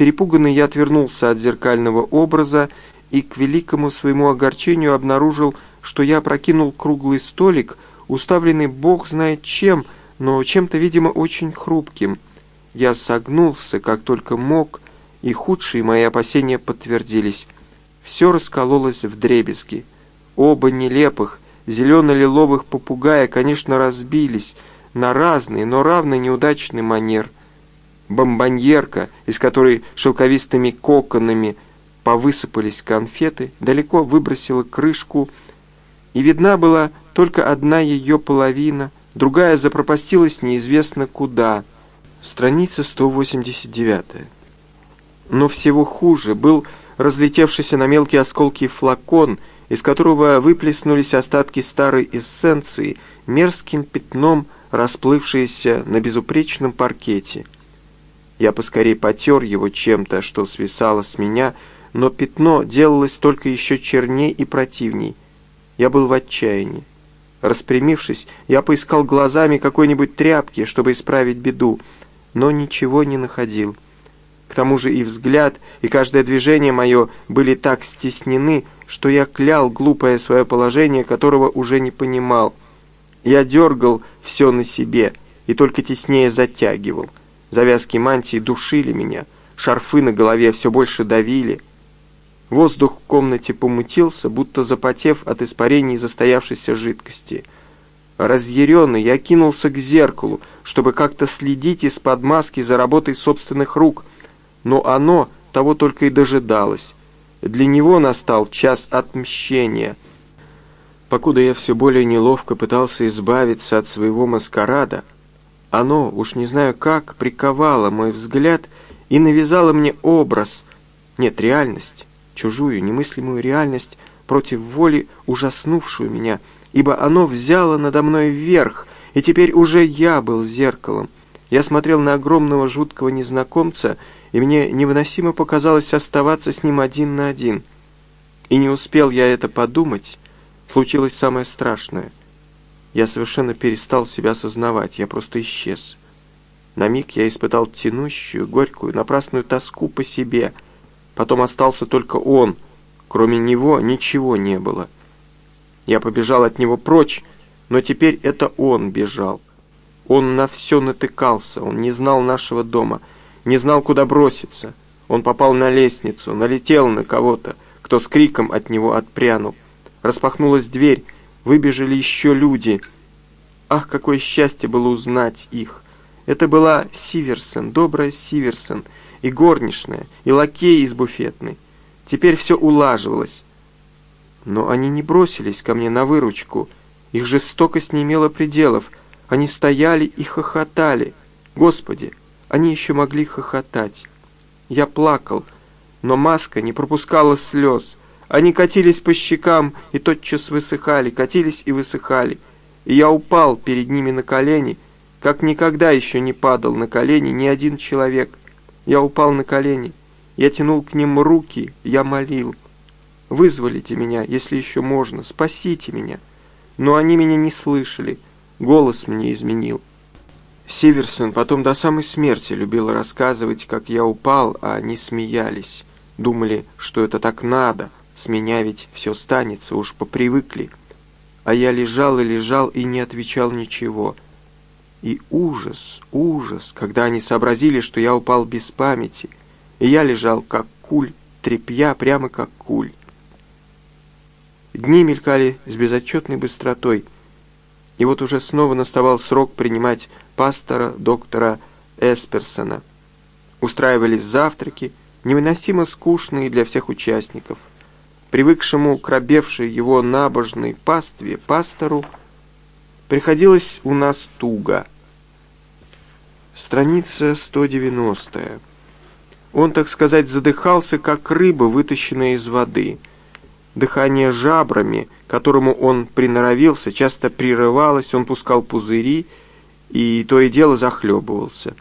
Перепуганный я отвернулся от зеркального образа и к великому своему огорчению обнаружил, что я прокинул круглый столик, уставленный бог знает чем, но чем-то, видимо, очень хрупким. Я согнулся, как только мог, и худшие мои опасения подтвердились. Все раскололось в дребезги. Оба нелепых, зелено-лиловых попугая, конечно, разбились на разный, но равно неудачный манер. Бомбоньерка, из которой шелковистыми коконами повысыпались конфеты, далеко выбросила крышку, и видна была только одна ее половина, другая запропастилась неизвестно куда. Страница 189. Но всего хуже был разлетевшийся на мелкие осколки флакон, из которого выплеснулись остатки старой эссенции, мерзким пятном расплывшиеся на безупречном паркете. Я поскорее потер его чем-то, что свисало с меня, но пятно делалось только еще черней и противней. Я был в отчаянии. Распрямившись, я поискал глазами какой-нибудь тряпки, чтобы исправить беду, но ничего не находил. К тому же и взгляд, и каждое движение мое были так стеснены, что я клял глупое свое положение, которого уже не понимал. Я дергал все на себе и только теснее затягивал. Завязки мантии душили меня, шарфы на голове все больше давили. Воздух в комнате помутился, будто запотев от испарений застоявшейся жидкости. Разъяренный я кинулся к зеркалу, чтобы как-то следить из-под маски за работой собственных рук, но оно того только и дожидалось. Для него настал час отмщения. Покуда я все более неловко пытался избавиться от своего маскарада, оно, уж не знаю как, приковало мой взгляд и навязало мне образ, нет, реальность, чужую, немыслимую реальность, против воли ужаснувшую меня, ибо оно взяло надо мной вверх, и теперь уже я был зеркалом. Я смотрел на огромного жуткого незнакомца и мне невыносимо показалось оставаться с ним один на один. И не успел я это подумать, случилось самое страшное. Я совершенно перестал себя осознавать, я просто исчез. На миг я испытал тянущую, горькую, напрасную тоску по себе. Потом остался только он. Кроме него ничего не было. Я побежал от него прочь, но теперь это он бежал. Он на все натыкался, он не знал нашего дома — не знал, куда броситься. Он попал на лестницу, налетел на кого-то, кто с криком от него отпрянул. Распахнулась дверь, выбежали еще люди. Ах, какое счастье было узнать их! Это была Сиверсон, добрая Сиверсон, и горничная, и лакей из буфетной. Теперь все улаживалось. Но они не бросились ко мне на выручку. Их жестокость не имела пределов. Они стояли и хохотали. Господи, они еще могли хохотать. Я плакал, но маска не пропускала слез. Они катились по щекам и тотчас высыхали, катились и высыхали. И я упал перед ними на колени, как никогда еще не падал на колени ни один человек. Я упал на колени, я тянул к ним руки, я молил. «Вызволите меня, если еще можно, спасите меня». Но они меня не слышали, голос мне изменил. Сиверсон потом до самой смерти любил рассказывать, как я упал, а они смеялись. Думали, что это так надо, с меня ведь все станется, уж попривыкли. А я лежал и лежал и не отвечал ничего. И ужас, ужас, когда они сообразили, что я упал без памяти, и я лежал как куль, трепья прямо как куль. Дни мелькали с безотчетной быстротой, и вот уже снова наставал срок принимать пастора доктора Эсперсона. Устраивались завтраки, невыносимо скучные для всех участников. Привыкшему к рабевшей его набожной пастве пастору приходилось у нас туго. Страница 190. Он, так сказать, задыхался, как рыба, вытащенная из воды. Дыхание жабрами, которому он приноровился, часто прерывалось, он пускал пузыри, и то и дело захлебывался.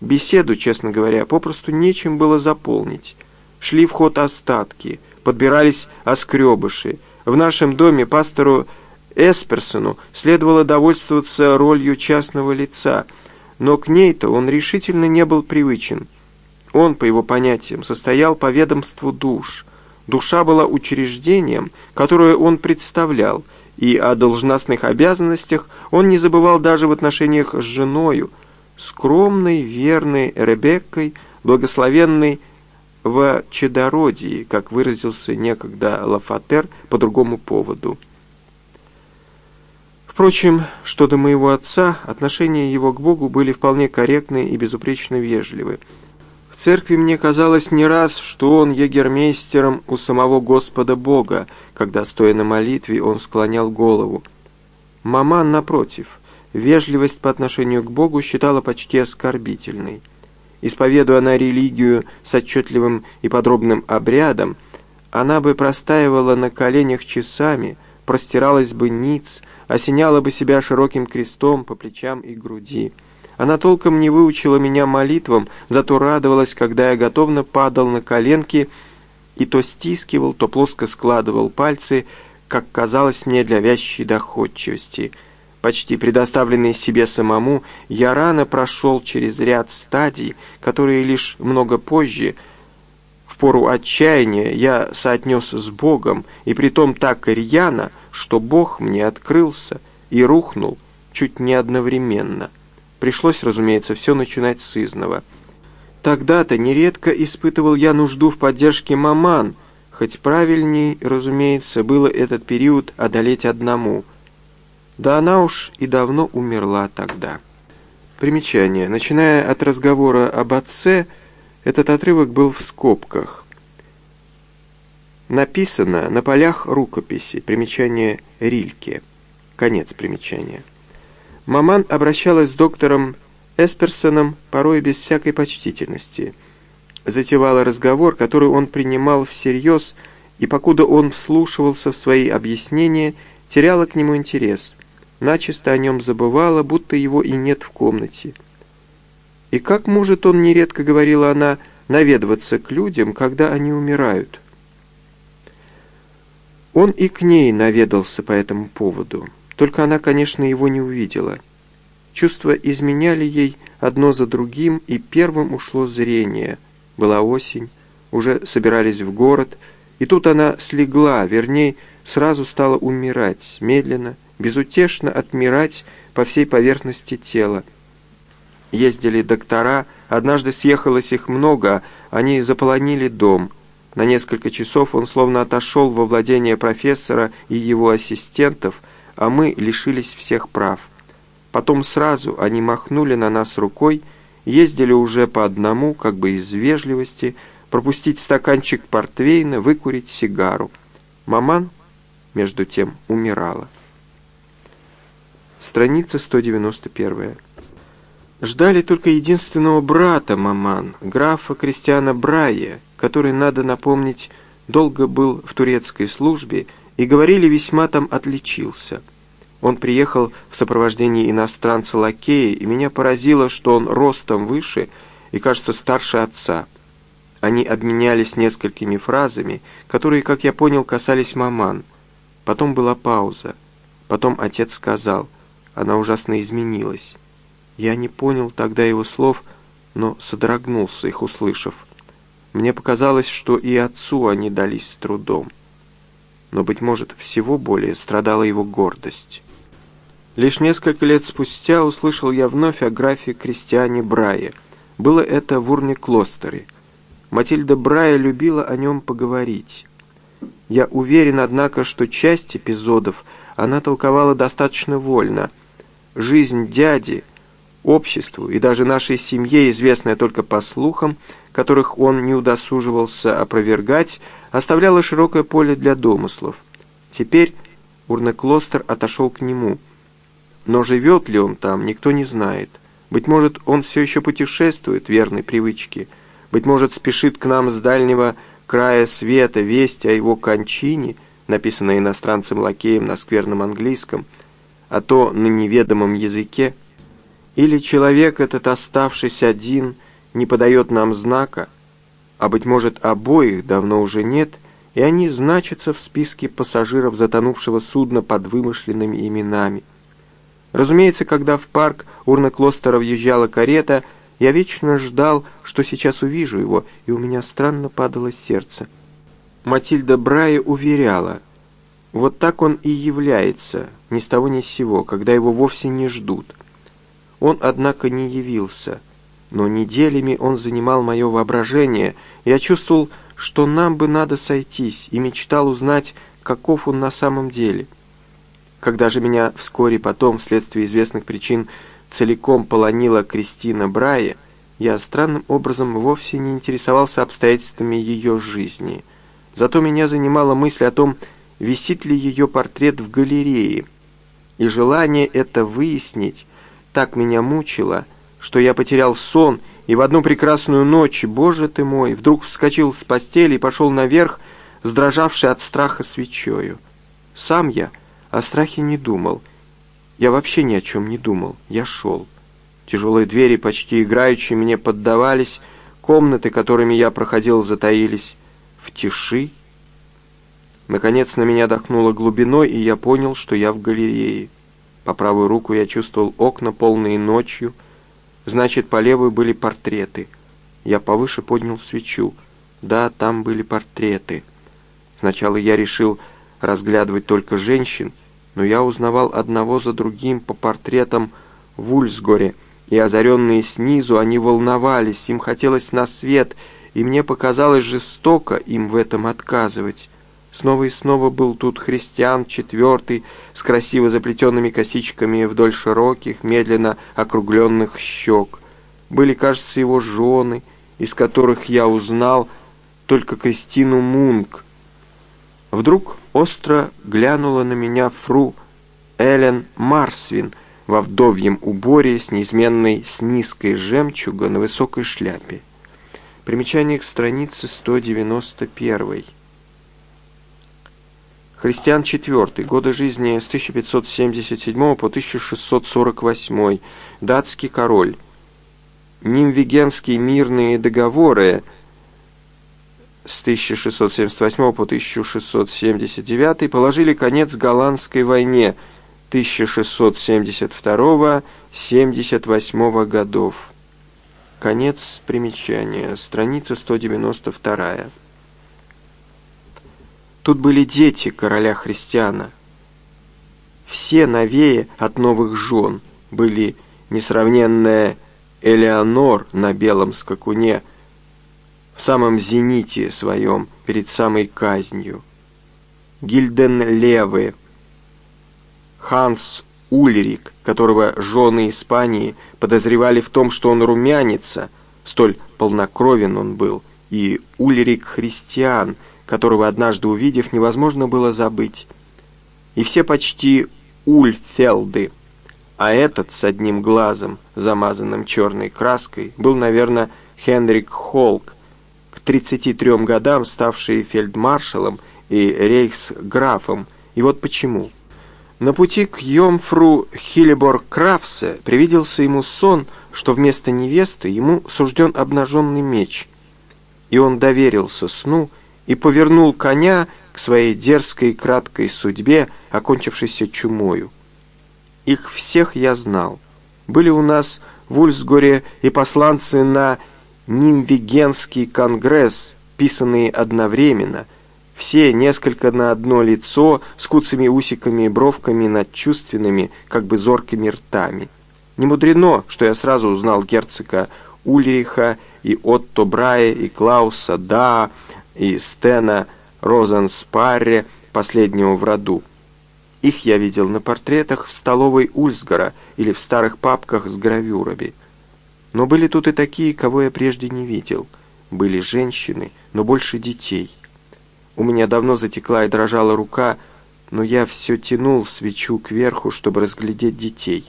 Беседу, честно говоря, попросту нечем было заполнить. Шли в ход остатки, подбирались оскребыши. В нашем доме пастору Эсперсону следовало довольствоваться ролью частного лица, но к ней-то он решительно не был привычен. Он, по его понятиям, состоял по ведомству душ. Душа была учреждением, которое он представлял, и о должностных обязанностях он не забывал даже в отношениях с женою, скромной, верной Ребеккой, благословенной в чадородии, как выразился некогда Лафатер по другому поводу. Впрочем, что до моего отца, отношения его к Богу были вполне корректны и безупречно вежливы. В церкви мне казалось не раз, что он егермейстером у самого Господа Бога, когда, стоя на молитве, он склонял голову. Маман, напротив, вежливость по отношению к Богу считала почти оскорбительной. Исповедуя она религию с отчетливым и подробным обрядом, она бы простаивала на коленях часами, простиралась бы ниц, осеняла бы себя широким крестом по плечам и груди. Она толком не выучила меня молитвам, зато радовалась, когда я готовно падал на коленки и то стискивал, то плоско складывал пальцы, как казалось мне для вязчей доходчивости. Почти предоставленный себе самому, я рано прошел через ряд стадий, которые лишь много позже, в пору отчаяния, я соотнес с Богом, и притом так рьяно, что Бог мне открылся и рухнул чуть не одновременно. Пришлось, разумеется, все начинать с изного. Тогда-то нередко испытывал я нужду в поддержке маман, хоть правильней, разумеется, было этот период одолеть одному. Да она уж и давно умерла тогда. Примечание. Начиная от разговора об отце, этот отрывок был в скобках. Написано на полях рукописи. Примечание Рильке. Конец примечания. Маман обращалась с доктором Эсперсоном порой без всякой почтительности. Затевала разговор, который он принимал всерьез, и покуда он вслушивался в свои объяснения, теряла к нему интерес. Начисто о нем забывала, будто его и нет в комнате. И как может он, нередко говорила она, наведываться к людям, когда они умирают? Он и к ней наведался по этому поводу. Только она, конечно, его не увидела. Чувства изменяли ей одно за другим, и первым ушло зрение. Была осень, уже собирались в город, и тут она слегла, вернее, сразу стала умирать, медленно, безутешно отмирать по всей поверхности тела. Ездили доктора, однажды съехалось их много, они заполонили дом. На несколько часов он словно отошел во владение профессора и его ассистентов – а мы лишились всех прав. Потом сразу они махнули на нас рукой, ездили уже по одному, как бы из вежливости, пропустить стаканчик портвейна, выкурить сигару. Маман, между тем, умирала. Страница 191. Ждали только единственного брата Маман, графа Кристиана Брая, который, надо напомнить, долго был в турецкой службе и, говорили, весьма там отличился. Он приехал в сопровождении иностранца-лакея, и меня поразило, что он ростом выше и, кажется, старше отца. Они обменялись несколькими фразами, которые, как я понял, касались маман. Потом была пауза. Потом отец сказал, она ужасно изменилась. Я не понял тогда его слов, но содрогнулся, их услышав. Мне показалось, что и отцу они дались с трудом но, быть может, всего более страдала его гордость. Лишь несколько лет спустя услышал я вновь о графе Кристиане Брае. Было это в Урне-Клостере. Матильда Брая любила о нем поговорить. Я уверен, однако, что часть эпизодов она толковала достаточно вольно. Жизнь дяди, обществу и даже нашей семье, известная только по слухам, которых он не удосуживался опровергать, оставляло широкое поле для домыслов. Теперь Урнеклостер отошел к нему. Но живет ли он там, никто не знает. Быть может, он все еще путешествует, верной привычке. Быть может, спешит к нам с дальнего края света весть о его кончине, написанной иностранцем-лакеем на скверном английском, а то на неведомом языке. Или человек этот, оставшись один, не подает нам знака, а, быть может, обоих давно уже нет, и они значатся в списке пассажиров затонувшего судна под вымышленными именами. Разумеется, когда в парк Урна Клостера въезжала карета, Я вечно ждал, что сейчас увижу его, и у меня странно падало сердце. Матильда Брая уверяла, вот так он и является, ни с того ни с сего, когда его вовсе не ждут. Он, однако, не явился, но неделями он занимал мое воображение. Я чувствовал, что нам бы надо сойтись, и мечтал узнать, каков он на самом деле. Когда же меня вскоре потом, вследствие известных причин, целиком полонила Кристина Брайе, я странным образом вовсе не интересовался обстоятельствами ее жизни. Зато меня занимала мысль о том, висит ли ее портрет в галерее. И желание это выяснить так меня мучило, что я потерял сон и в одну прекрасную ночь, боже ты мой, вдруг вскочил с постели и пошел наверх, сдрожавший от страха свечою. Сам я о страхе не думал. Я вообще ни о чем не думал. Я шел. Тяжелые двери почти играющие мне поддавались, комнаты, которыми я проходил, затаились в тиши. Наконец на меня дохнуло глубиной, и я понял, что я в галерее. По правую руку я чувствовал окна, полные ночью. Значит, по левую были портреты. Я повыше поднял свечу. Да, там были портреты. Сначала я решил разглядывать только женщин, но я узнавал одного за другим по портретам в Ульсгоре, и озаренные снизу они волновались, им хотелось на свет, и мне показалось жестоко им в этом отказывать. Снова и снова был тут христиан четвертый с красиво заплетенными косичками вдоль широких, медленно округленных щек. Были, кажется, его жены, из которых я узнал только Кристину Мунк, Вдруг остро глянула на меня фру Эллен Марсвин во вдовьем уборе с неизменной с низкой жемчуга на высокой шляпе. Примечание к странице 191. Христиан IV. Годы жизни с 1577 по 1648. Датский король. Нимвигенские мирные договоры с 1678 по 1679 положили конец голландской войне 1672-78 годов. Конец примечания, страница 192. Тут были дети короля христиана. Все новее от новых жен были несравненная Элеонор на белом скакуне – в самом зените своем, перед самой казнью. Гильден Левы, Ханс Ульрик, которого жены Испании подозревали в том, что он румянится, столь полнокровен он был, и Ульрик Христиан, которого однажды увидев, невозможно было забыть. И все почти Ульфелды, а этот с одним глазом, замазанным черной краской, был, наверное, Хенрик Холк, 33 годам ставший фельдмаршалом и рейхсграфом. И вот почему. На пути к Йомфру Хиллеборг-Крафсе привиделся ему сон, что вместо невесты ему сужден обнаженный меч. И он доверился сну и повернул коня к своей дерзкой и краткой судьбе, окончившейся чумою. Их всех я знал. Были у нас в Ульсгоре и посланцы на Нимвигенский конгресс, писанные одновременно, все несколько на одно лицо, с куцами усиками и бровками над чувственными, как бы зоркими ртами. Не мудрено, что я сразу узнал герцога Ульриха и Отто Брая и Клауса Да и Стена Розенспарре, последнего в роду. Их я видел на портретах в столовой Ульсгора или в старых папках с гравюрами. Но были тут и такие, кого я прежде не видел. Были женщины, но больше детей. У меня давно затекла и дрожала рука, но я все тянул свечу кверху, чтобы разглядеть детей.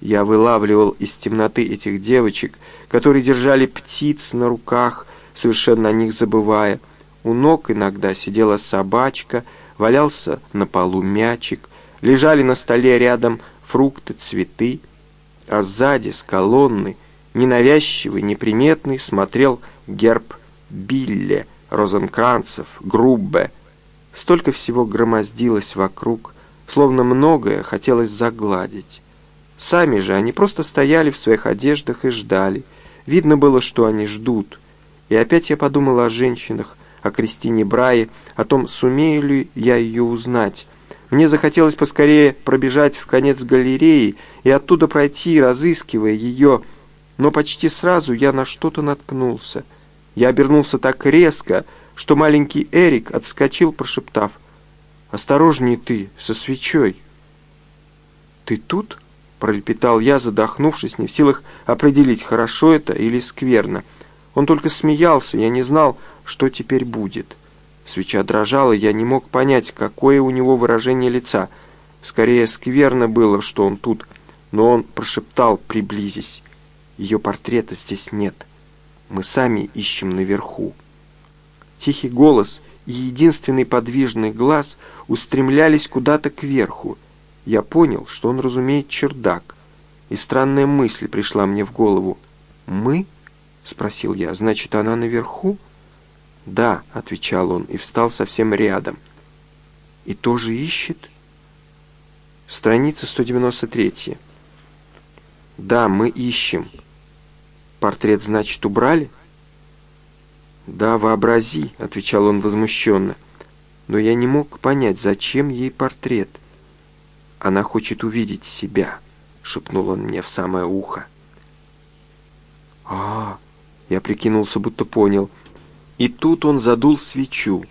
Я вылавливал из темноты этих девочек, которые держали птиц на руках, совершенно о них забывая. У ног иногда сидела собачка, валялся на полу мячик, лежали на столе рядом фрукты, цветы, а сзади с колонны ненавязчивый, неприметный, смотрел герб Билле, Розенкранцев, Груббе. Столько всего громоздилось вокруг, словно многое хотелось загладить. Сами же они просто стояли в своих одеждах и ждали, Видно было, что они ждут. И опять я подумал о женщинах, о Кристине Брае, о том, сумею ли я ее узнать. Мне захотелось поскорее пробежать в конец галереи и оттуда пройти, разыскивая ее, но почти сразу я на что-то наткнулся. Я обернулся так резко, что маленький Эрик отскочил, прошептав, «Осторожней ты, со свечой!» «Ты тут?» — пролепетал я, задохнувшись, не в силах определить, хорошо это или скверно. Он только смеялся, я не знал, что теперь будет. Свеча дрожала, я не мог понять, какое у него выражение лица. Скорее, скверно было, что он тут, но он прошептал, приблизись. Ее портрета здесь нет. Мы сами ищем наверху. Тихий голос и единственный подвижный глаз устремлялись куда-то кверху. Я понял, что он разумеет чердак. И странная мысль пришла мне в голову. «Мы?» — спросил я. «Значит, она наверху?» «Да», — отвечал он и встал совсем рядом. «И тоже ищет?» Страница 193. «Да, мы ищем». «Портрет, значит, убрали?» «Да, вообрази», — отвечал он возмущенно. Но я не мог понять, зачем ей портрет. «Она хочет увидеть себя», — шепнул он мне в самое ухо. а, -а, -а Я прикинулся, будто понял. И тут он задул свечу.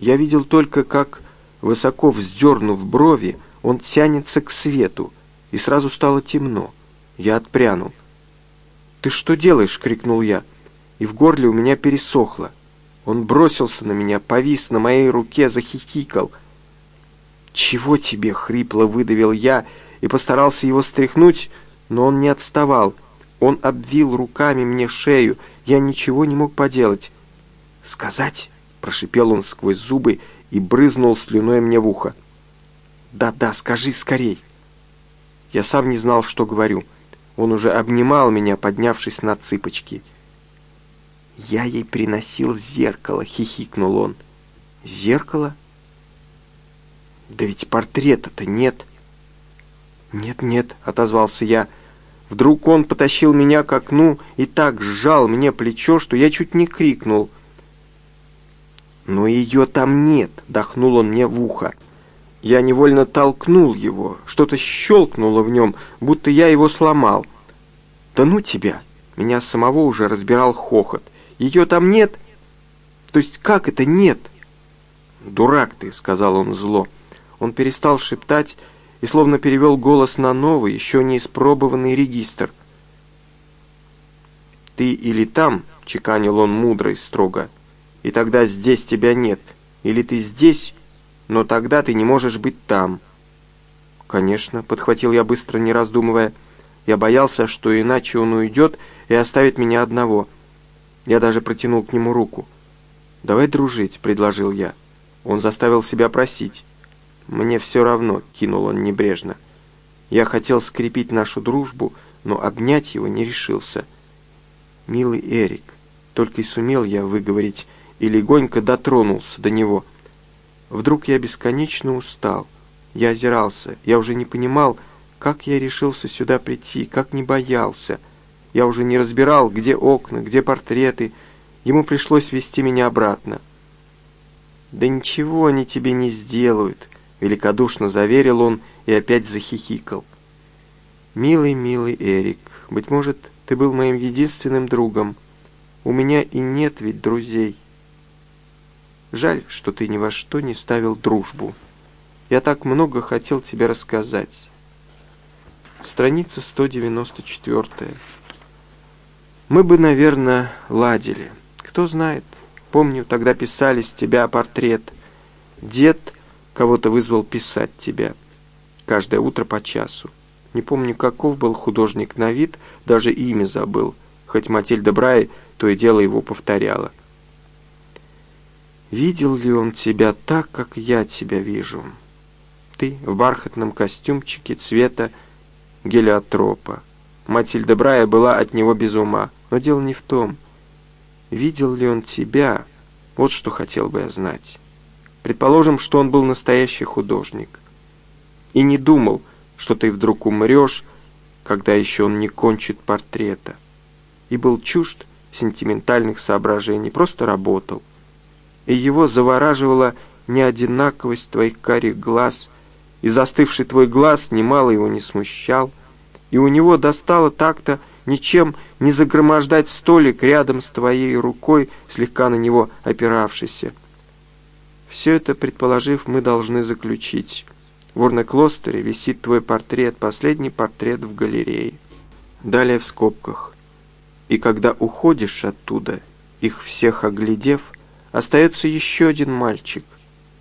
Я видел только, как, высоко вздернув брови, он тянется к свету, и сразу стало темно. Я отпрянул. «Ты что делаешь?» — крикнул я. И в горле у меня пересохло. Он бросился на меня, повис на моей руке, захихикал. «Чего тебе?» — хрипло выдавил я и постарался его стряхнуть, но он не отставал. Он обвил руками мне шею, я ничего не мог поделать. «Сказать?» — прошипел он сквозь зубы и брызнул слюной мне в ухо. «Да-да, скажи скорей!» Я сам не знал, что говорю. Он уже обнимал меня, поднявшись на цыпочки. «Я ей приносил зеркало», — хихикнул он. «Зеркало? Да ведь портрета-то нет». «Нет-нет», — отозвался я. Вдруг он потащил меня к окну и так сжал мне плечо, что я чуть не крикнул. «Но ее там нет», — дохнул он мне в ухо. Я невольно толкнул его, что-то щелкнуло в нем, будто я его сломал. «Да ну тебя!» Меня самого уже разбирал хохот. «Ее там нет?» «То есть как это нет?» «Дурак ты», — сказал он зло. Он перестал шептать и словно перевел голос на новый, еще не испробованный регистр. «Ты или там», — чеканил он мудро и строго, — «и тогда здесь тебя нет, или ты здесь, но тогда ты не можешь быть там». «Конечно», — подхватил я быстро, не раздумывая, — «я боялся, что иначе он уйдет и оставит меня одного». Я даже протянул к нему руку. «Давай дружить», — предложил я. Он заставил себя просить. «Мне все равно», — кинул он небрежно. Я хотел скрепить нашу дружбу, но обнять его не решился. «Милый Эрик», — только и сумел я выговорить, и легонько дотронулся до него. Вдруг я бесконечно устал. Я озирался, я уже не понимал, как я решился сюда прийти, как не боялся — я уже не разбирал, где окна, где портреты. Ему пришлось вести меня обратно. «Да ничего они тебе не сделают», — великодушно заверил он и опять захихикал. «Милый, милый Эрик, быть может, ты был моим единственным другом. У меня и нет ведь друзей. Жаль, что ты ни во что не ставил дружбу. Я так много хотел тебе рассказать». Страница 194. Мы бы, наверное, ладили. Кто знает. Помню, тогда писали с тебя портрет. Дед кого-то вызвал писать тебя. Каждое утро по часу. Не помню, каков был художник на вид, даже имя забыл, хоть Матильда Брай то и дело его повторяла. Видел ли он тебя так, как я тебя вижу? Ты в бархатном костюмчике цвета гелиотропа. Матильда Брая была от него без ума. Но дело не в том, видел ли он тебя, вот что хотел бы я знать. Предположим, что он был настоящий художник. И не думал, что ты вдруг умрешь, когда еще он не кончит портрета. и был чужд сентиментальных соображений, просто работал. И его завораживала неодинаковость твоих карих глаз, и застывший твой глаз немало его не смущал, и у него достало так-то ничем не загромождать столик рядом с твоей рукой, слегка на него опиравшийся. Все это, предположив, мы должны заключить. В Урноклостере висит твой портрет, последний портрет в галерее. Далее в скобках. И когда уходишь оттуда, их всех оглядев, остается еще один мальчик.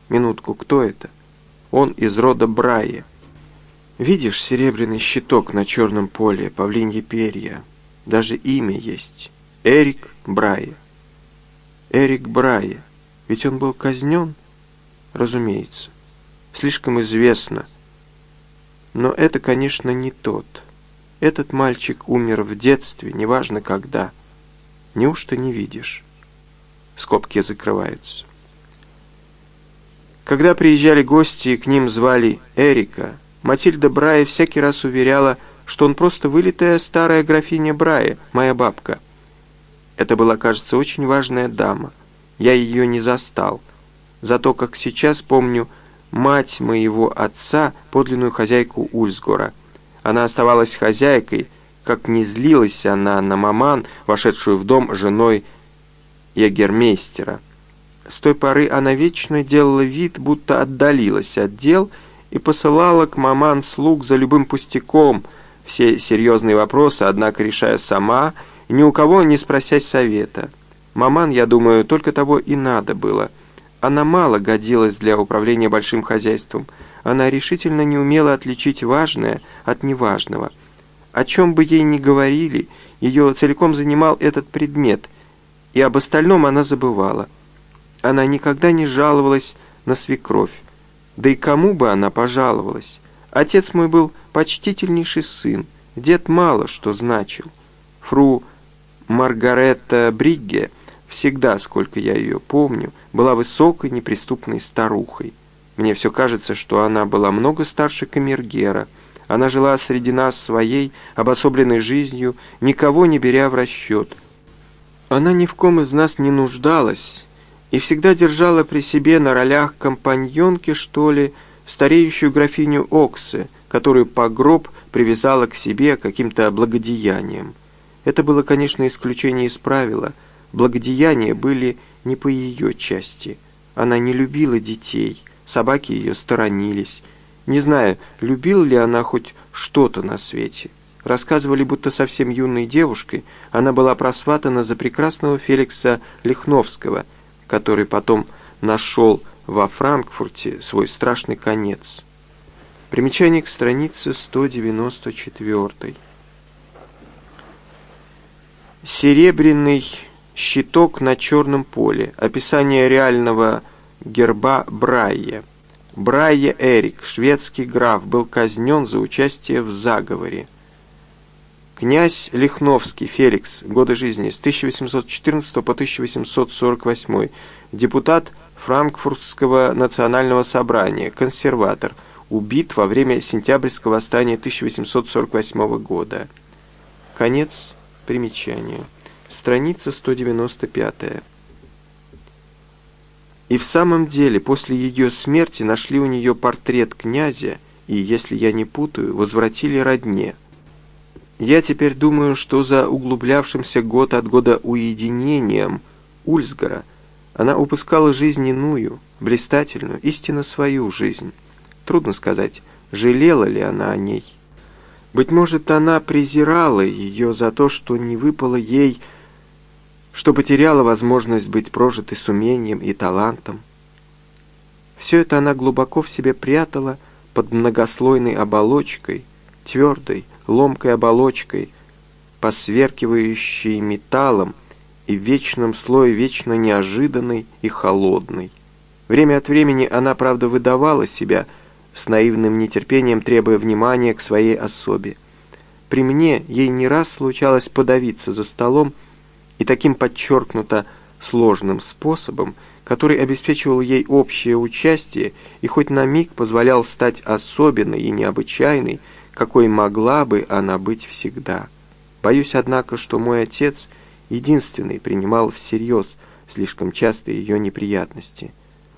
Минутку, кто это? Он из рода Брайя. Видишь серебряный щиток на черном поле, павлинье перья? Даже имя есть. Эрик Брайя. Эрик Брайя. Ведь он был казнен? Разумеется. Слишком известно. Но это, конечно, не тот. Этот мальчик умер в детстве, неважно когда. Неужто не видишь? Скобки закрываются. Когда приезжали гости и к ним звали Эрика, Матильда Брая всякий раз уверяла, что он просто вылитая старая графиня Брая, моя бабка. Это была, кажется, очень важная дама. Я ее не застал. Зато, как сейчас помню, мать моего отца, подлинную хозяйку Ульсгора – она оставалась хозяйкой, как не злилась она на маман, вошедшую в дом женой ягермейстера. С той поры она вечно делала вид, будто отдалилась от дел и посылала к маман слуг за любым пустяком, все серьезные вопросы, однако решая сама, ни у кого не спросясь совета. Маман, я думаю, только того и надо было. Она мало годилась для управления большим хозяйством – она решительно не умела отличить важное от неважного. О чем бы ей ни говорили, ее целиком занимал этот предмет, и об остальном она забывала. Она никогда не жаловалась на свекровь. Да и кому бы она пожаловалась? Отец мой был почтительнейший сын, дед мало что значил. Фру Маргаретта Бригге всегда, сколько я ее помню, была высокой неприступной старухой. Мне все кажется, что она была много старше Камергера. Она жила среди нас своей обособленной жизнью, никого не беря в расчет. Она ни в ком из нас не нуждалась и всегда держала при себе на ролях компаньонки, что ли, стареющую графиню Оксы, которую по гроб привязала к себе каким-то благодеянием. Это было, конечно, исключение из правила. Благодеяния были не по ее части. Она не любила детей – собаки ее сторонились. Не знаю, любила ли она хоть что-то на свете. Рассказывали, будто совсем юной девушкой она была просватана за прекрасного Феликса Лихновского, который потом нашел во Франкфурте свой страшный конец. Примечание к странице 194. Серебряный щиток на черном поле. Описание реального герба Брайе. Брайе Эрик, шведский граф, был казнен за участие в заговоре. Князь Лихновский Феликс, годы жизни с 1814 по 1848, депутат Франкфуртского национального собрания, консерватор, убит во время сентябрьского восстания 1848 года. Конец примечания. Страница 195. И в самом деле, после ее смерти нашли у нее портрет князя и, если я не путаю, возвратили родне. Я теперь думаю, что за углублявшимся год от года уединением Ульсгора она упускала жизнь иную, блистательную, истинно свою жизнь. Трудно сказать, жалела ли она о ней. Быть может, она презирала ее за то, что не выпало ей что потеряла возможность быть прожитой с умением и талантом. Все это она глубоко в себе прятала под многослойной оболочкой, твердой, ломкой оболочкой, посверкивающей металлом и в вечном слое вечно неожиданной и холодной. Время от времени она, правда, выдавала себя, с наивным нетерпением требуя внимания к своей особе. При мне ей не раз случалось подавиться за столом, и таким подчеркнуто сложным способом, который обеспечивал ей общее участие и хоть на миг позволял стать особенной и необычайной, какой могла бы она быть всегда. Боюсь, однако, что мой отец единственный принимал всерьез слишком часто ее неприятности.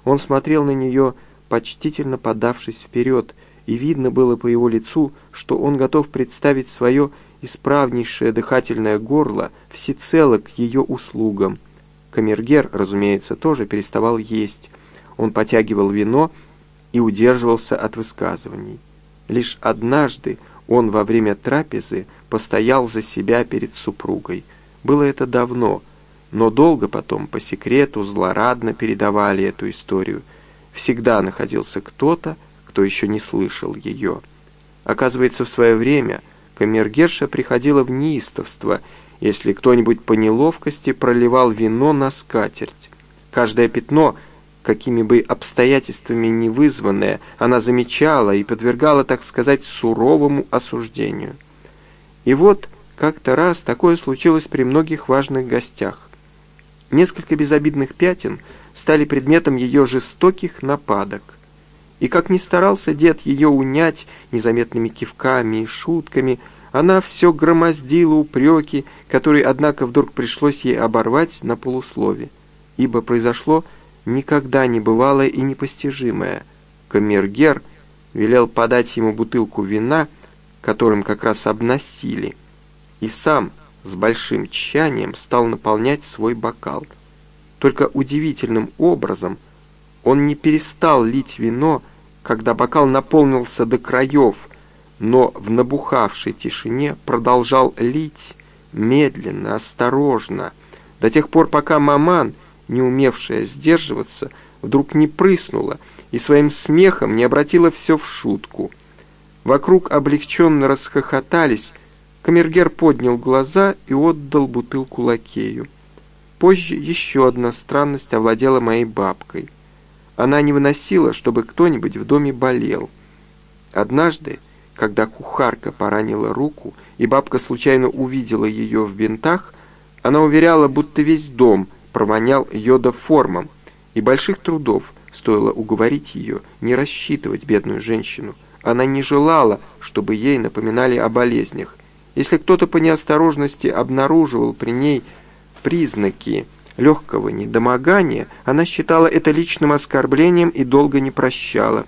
Он смотрел на нее, почтительно подавшись вперед, и видно было по его лицу, что он готов представить свое исправнейшее дыхательное горло всецело к ее услугам. Камергер, разумеется, тоже переставал есть. Он потягивал вино и удерживался от высказываний. Лишь однажды он во время трапезы постоял за себя перед супругой. Было это давно, но долго потом по секрету злорадно передавали эту историю. Всегда находился кто-то, кто еще не слышал ее. Оказывается, в свое время камергерша приходила в неистовство, если кто-нибудь по неловкости проливал вино на скатерть. Каждое пятно, какими бы обстоятельствами ни вызванное, она замечала и подвергала, так сказать, суровому осуждению. И вот как-то раз такое случилось при многих важных гостях. Несколько безобидных пятен стали предметом ее жестоких нападок. И как ни старался дед ее унять незаметными кивками и шутками, она все громоздила упреки, которые, однако, вдруг пришлось ей оборвать на полуслове, ибо произошло никогда не бывалое и непостижимое. Камергер велел подать ему бутылку вина, которым как раз обносили, и сам с большим тщанием стал наполнять свой бокал. Только удивительным образом он не перестал лить вино, когда бокал наполнился до краев, но в набухавшей тишине продолжал лить медленно, осторожно, до тех пор, пока маман, не умевшая сдерживаться, вдруг не прыснула и своим смехом не обратила все в шутку. Вокруг облегченно расхохотались, камергер поднял глаза и отдал бутылку лакею. Позже еще одна странность овладела моей бабкой — она не выносила, чтобы кто-нибудь в доме болел. Однажды, когда кухарка поранила руку, и бабка случайно увидела ее в бинтах, она уверяла, будто весь дом провонял йодоформом, и больших трудов стоило уговорить ее не рассчитывать бедную женщину. Она не желала, чтобы ей напоминали о болезнях. Если кто-то по неосторожности обнаруживал при ней признаки легкого недомогания, она считала это личным оскорблением и долго не прощала.